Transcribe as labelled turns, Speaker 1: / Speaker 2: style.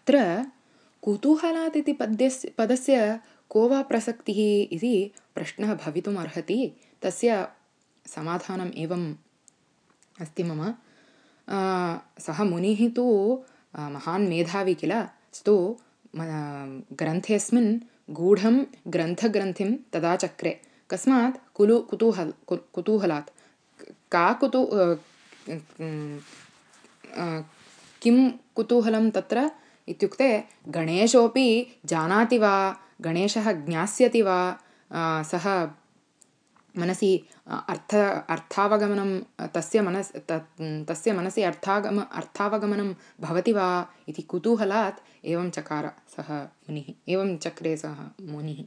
Speaker 1: अत्र कुतूहलात् इति पद्यस्य पदस्य को वा प्रसक्तिः इति प्रश्नः भवितुम् अर्हति। तस्य समाधानम् एवम् अस्ति मम। सः मुनिः तु महान् मेधावी किल? स तु ग्रन्थेऽस्मिन् गूढं ग्रन्थग्रन्थिं तदा चक्रे। कस्मात् कुलु कुतूहल् कुतूहलात्। का कुतू किं कुतूहलं तत्र इत्युक्ते गणेशोऽपि जानाति वा गणेशः ज्ञास्यति वा सः मनसि अर्थ अर्थावगमनं तस्य मनस् तस्य मनसि अर्थागम अर्थावगमनं भवति वा इति कुतूहलात् एवं चकार सः मुनिः एवं चक्रे सः मुनिः